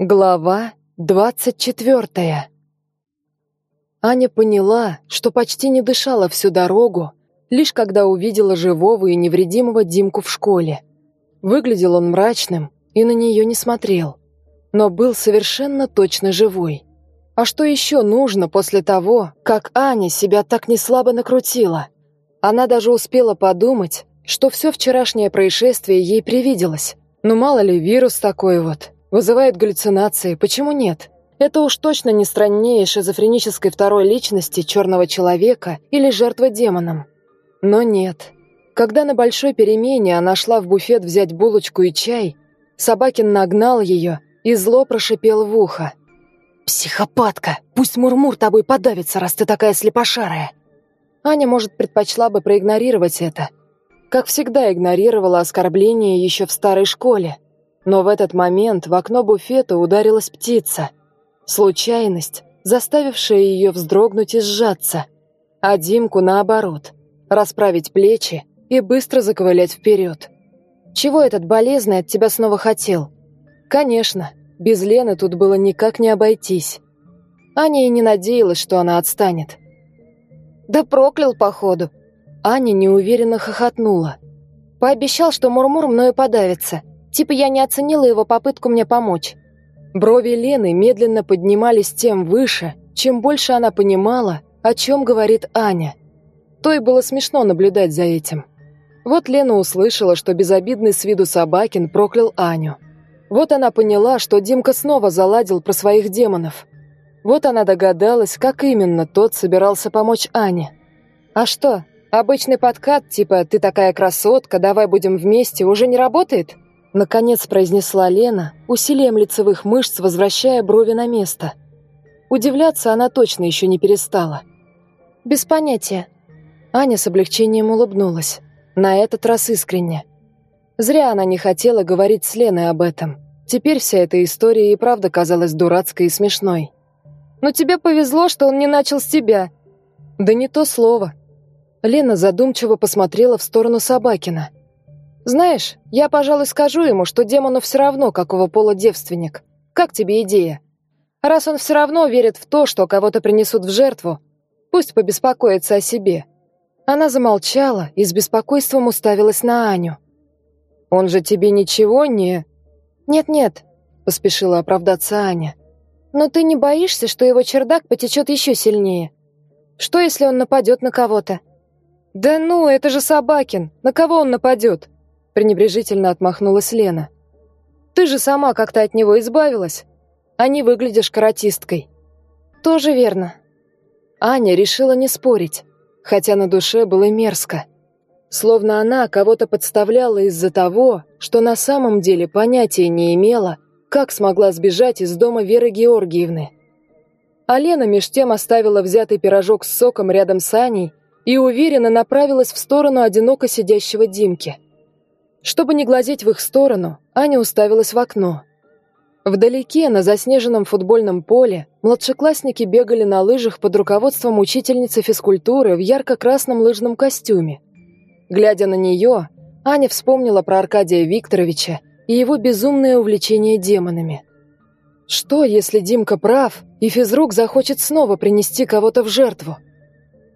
Глава двадцать четвертая. Аня поняла, что почти не дышала всю дорогу, лишь когда увидела живого и невредимого Димку в школе. Выглядел он мрачным и на нее не смотрел, но был совершенно точно живой. А что еще нужно после того, как Аня себя так неслабо накрутила? Она даже успела подумать, что все вчерашнее происшествие ей привиделось. Ну мало ли, вирус такой вот. Вызывает галлюцинации, почему нет? Это уж точно не страннее шизофренической второй личности черного человека или жертвы демоном. Но нет. Когда на большой перемене она шла в буфет взять булочку и чай, Собакин нагнал ее и зло прошипел в ухо. «Психопатка! Пусть Мурмур тобой подавится, раз ты такая слепошарая!» Аня, может, предпочла бы проигнорировать это. Как всегда игнорировала оскорбление еще в старой школе. Но в этот момент в окно буфета ударилась птица. Случайность, заставившая ее вздрогнуть и сжаться. А Димку, наоборот, расправить плечи и быстро заковылять вперед. «Чего этот болезный от тебя снова хотел?» «Конечно, без Лены тут было никак не обойтись». Аня и не надеялась, что она отстанет. «Да проклял, походу!» Аня неуверенно хохотнула. «Пообещал, что Мурмур мною подавится. Типа я не оценила его попытку мне помочь. Брови Лены медленно поднимались тем выше, чем больше она понимала, о чем говорит Аня. То и было смешно наблюдать за этим. Вот Лена услышала, что безобидный с виду Собакин проклял Аню. Вот она поняла, что Димка снова заладил про своих демонов. Вот она догадалась, как именно тот собирался помочь Ане. А что, обычный подкат, типа «ты такая красотка, давай будем вместе» уже не работает? Наконец произнесла Лена, усилием лицевых мышц возвращая брови на место. Удивляться она точно еще не перестала. «Без понятия». Аня с облегчением улыбнулась. На этот раз искренне. Зря она не хотела говорить с Леной об этом. Теперь вся эта история и правда казалась дурацкой и смешной. «Но тебе повезло, что он не начал с тебя». «Да не то слово». Лена задумчиво посмотрела в сторону Собакина. Знаешь, я, пожалуй, скажу ему, что демону все равно, какого пола девственник. Как тебе идея? Раз он все равно верит в то, что кого-то принесут в жертву, пусть побеспокоится о себе. Она замолчала и с беспокойством уставилась на Аню. Он же тебе ничего не Нет-нет, поспешила оправдаться Аня. Но ты не боишься, что его чердак потечет еще сильнее? Что, если он нападет на кого-то? Да ну, это же Собакин. На кого он нападет? Пренебрежительно отмахнулась Лена. Ты же сама как-то от него избавилась, а не выглядишь каратисткой. Тоже верно. Аня решила не спорить, хотя на душе было мерзко. Словно она кого-то подставляла из-за того, что на самом деле понятия не имела, как смогла сбежать из дома Веры Георгиевны. А Лена меж тем оставила взятый пирожок с соком рядом с Аней и уверенно направилась в сторону одиноко сидящего Димки. Чтобы не глазеть в их сторону, Аня уставилась в окно. Вдалеке, на заснеженном футбольном поле, младшеклассники бегали на лыжах под руководством учительницы физкультуры в ярко-красном лыжном костюме. Глядя на нее, Аня вспомнила про Аркадия Викторовича и его безумное увлечение демонами. Что, если Димка прав, и физрук захочет снова принести кого-то в жертву?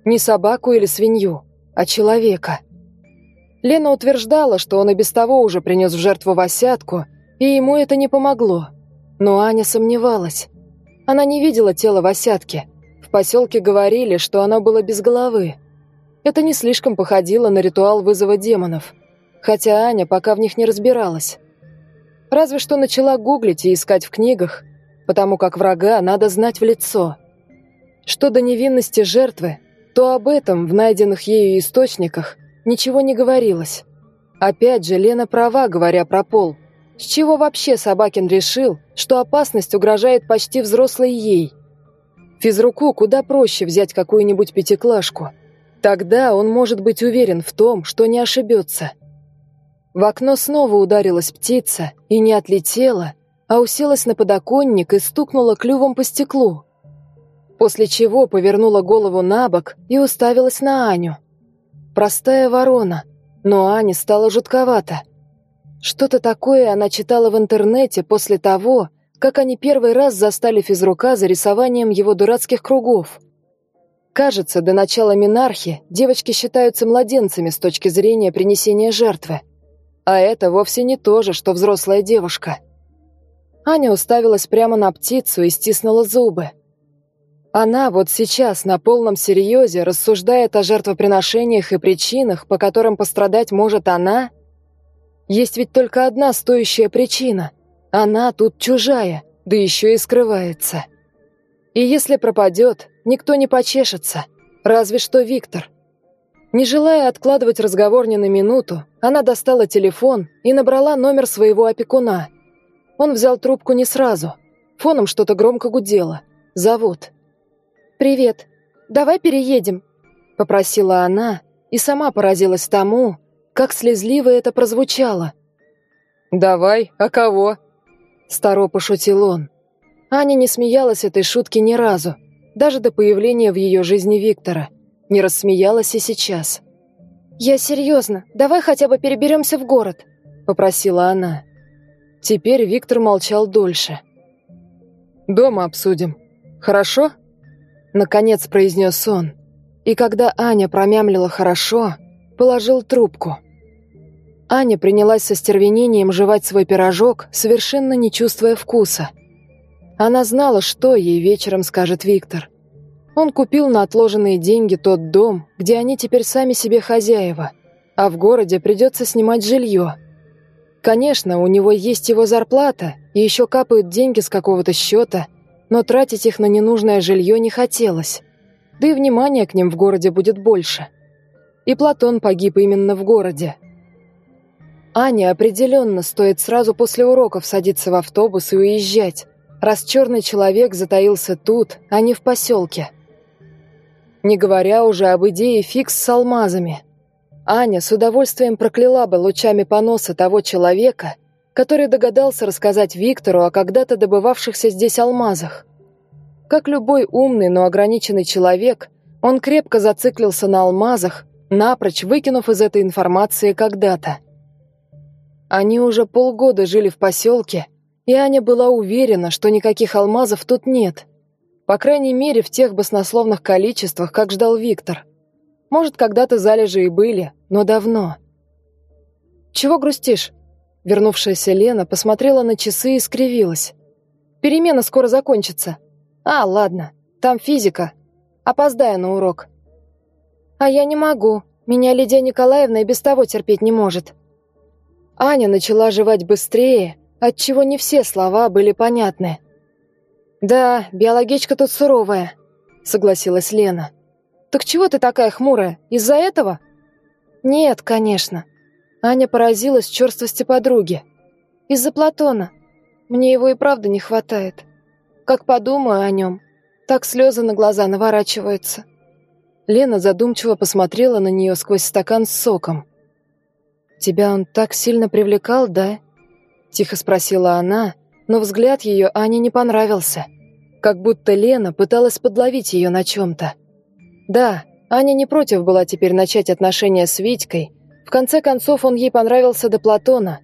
Не собаку или свинью, а человека – Лена утверждала, что он и без того уже принес в жертву Васятку, и ему это не помогло. Но Аня сомневалась. Она не видела тело Васятки. В поселке говорили, что оно было без головы. Это не слишком походило на ритуал вызова демонов, хотя Аня пока в них не разбиралась. Разве что начала гуглить и искать в книгах, потому как врага надо знать в лицо. Что до невинности жертвы, то об этом в найденных ею источниках – ничего не говорилось. Опять же, Лена права, говоря про пол. С чего вообще Собакин решил, что опасность угрожает почти взрослой ей? Физруку куда проще взять какую-нибудь пятиклашку. Тогда он может быть уверен в том, что не ошибется. В окно снова ударилась птица и не отлетела, а уселась на подоконник и стукнула клювом по стеклу. После чего повернула голову на бок и уставилась на Аню. Простая ворона, но Ане стало жутковато. Что-то такое она читала в интернете после того, как они первый раз застали физрука за рисованием его дурацких кругов. Кажется, до начала Минархи девочки считаются младенцами с точки зрения принесения жертвы. А это вовсе не то же, что взрослая девушка. Аня уставилась прямо на птицу и стиснула зубы. Она вот сейчас на полном серьезе рассуждает о жертвоприношениях и причинах, по которым пострадать может она. Есть ведь только одна стоящая причина. Она тут чужая, да еще и скрывается. И если пропадет, никто не почешется, разве что Виктор. Не желая откладывать разговор ни на минуту, она достала телефон и набрала номер своего опекуна. Он взял трубку не сразу. Фоном что-то громко гудело. Завод. «Привет. Давай переедем», — попросила она и сама поразилась тому, как слезливо это прозвучало. «Давай, а кого?» — старо пошутил он. Аня не смеялась этой шутки ни разу, даже до появления в ее жизни Виктора. Не рассмеялась и сейчас. «Я серьезно, давай хотя бы переберемся в город», — попросила она. Теперь Виктор молчал дольше. «Дома обсудим. Хорошо?» Наконец произнес он. И когда Аня промямлила «хорошо», положил трубку. Аня принялась со стервенением жевать свой пирожок, совершенно не чувствуя вкуса. Она знала, что ей вечером скажет Виктор. Он купил на отложенные деньги тот дом, где они теперь сами себе хозяева, а в городе придется снимать жилье. Конечно, у него есть его зарплата, и еще капают деньги с какого-то счета – но тратить их на ненужное жилье не хотелось. Да и внимания к ним в городе будет больше. И Платон погиб именно в городе. Ане определенно стоит сразу после уроков садиться в автобус и уезжать, раз черный человек затаился тут, а не в поселке. Не говоря уже об идее фикс с алмазами. Аня с удовольствием прокляла бы лучами поноса того человека, который догадался рассказать Виктору о когда-то добывавшихся здесь алмазах. Как любой умный, но ограниченный человек, он крепко зациклился на алмазах, напрочь выкинув из этой информации когда-то. Они уже полгода жили в поселке, и Аня была уверена, что никаких алмазов тут нет. По крайней мере, в тех баснословных количествах, как ждал Виктор. Может, когда-то залежи и были, но давно. «Чего грустишь?» Вернувшаяся Лена посмотрела на часы и скривилась. «Перемена скоро закончится. А, ладно, там физика. Опоздаю на урок». «А я не могу. Меня Лидия Николаевна и без того терпеть не может». Аня начала жевать быстрее, отчего не все слова были понятны. «Да, биологичка тут суровая», — согласилась Лена. «Так чего ты такая хмурая? Из-за этого?» «Нет, конечно. Аня поразилась черствости подруги. «Из-за Платона. Мне его и правда не хватает. Как подумаю о нем, так слезы на глаза наворачиваются». Лена задумчиво посмотрела на нее сквозь стакан с соком. «Тебя он так сильно привлекал, да?» Тихо спросила она, но взгляд ее Ане не понравился. Как будто Лена пыталась подловить ее на чем-то. Да, Аня не против была теперь начать отношения с Витькой, в конце концов, он ей понравился до Платона.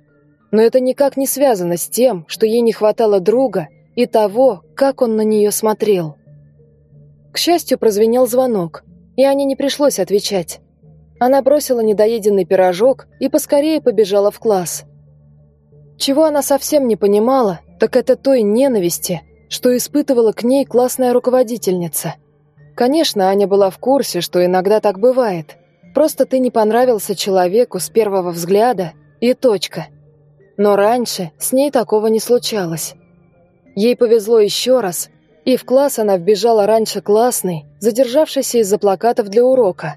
Но это никак не связано с тем, что ей не хватало друга и того, как он на нее смотрел. К счастью, прозвенел звонок, и Ане не пришлось отвечать. Она бросила недоеденный пирожок и поскорее побежала в класс. Чего она совсем не понимала, так это той ненависти, что испытывала к ней классная руководительница. Конечно, Аня была в курсе, что иногда так бывает – Просто ты не понравился человеку с первого взгляда и точка. Но раньше с ней такого не случалось. Ей повезло еще раз, и в класс она вбежала раньше классной, задержавшейся из-за плакатов для урока.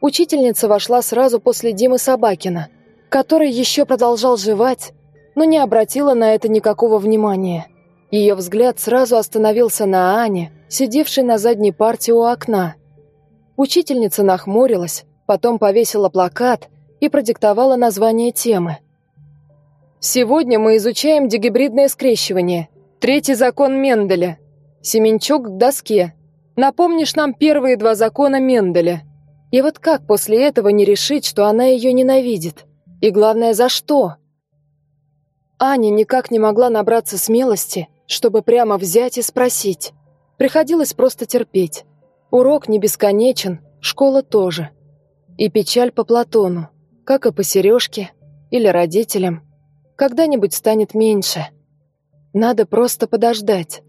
Учительница вошла сразу после Димы Собакина, который еще продолжал жевать, но не обратила на это никакого внимания. Ее взгляд сразу остановился на Ане, сидевшей на задней парте у окна – Учительница нахмурилась, потом повесила плакат и продиктовала название темы. «Сегодня мы изучаем дегибридное скрещивание. Третий закон Менделя. Семенчук к доске. Напомнишь нам первые два закона Менделя. И вот как после этого не решить, что она ее ненавидит? И главное, за что?» Аня никак не могла набраться смелости, чтобы прямо взять и спросить. Приходилось просто терпеть. Урок не бесконечен, школа тоже. И печаль по Платону, как и по Сережке или родителям. Когда-нибудь станет меньше. Надо просто подождать.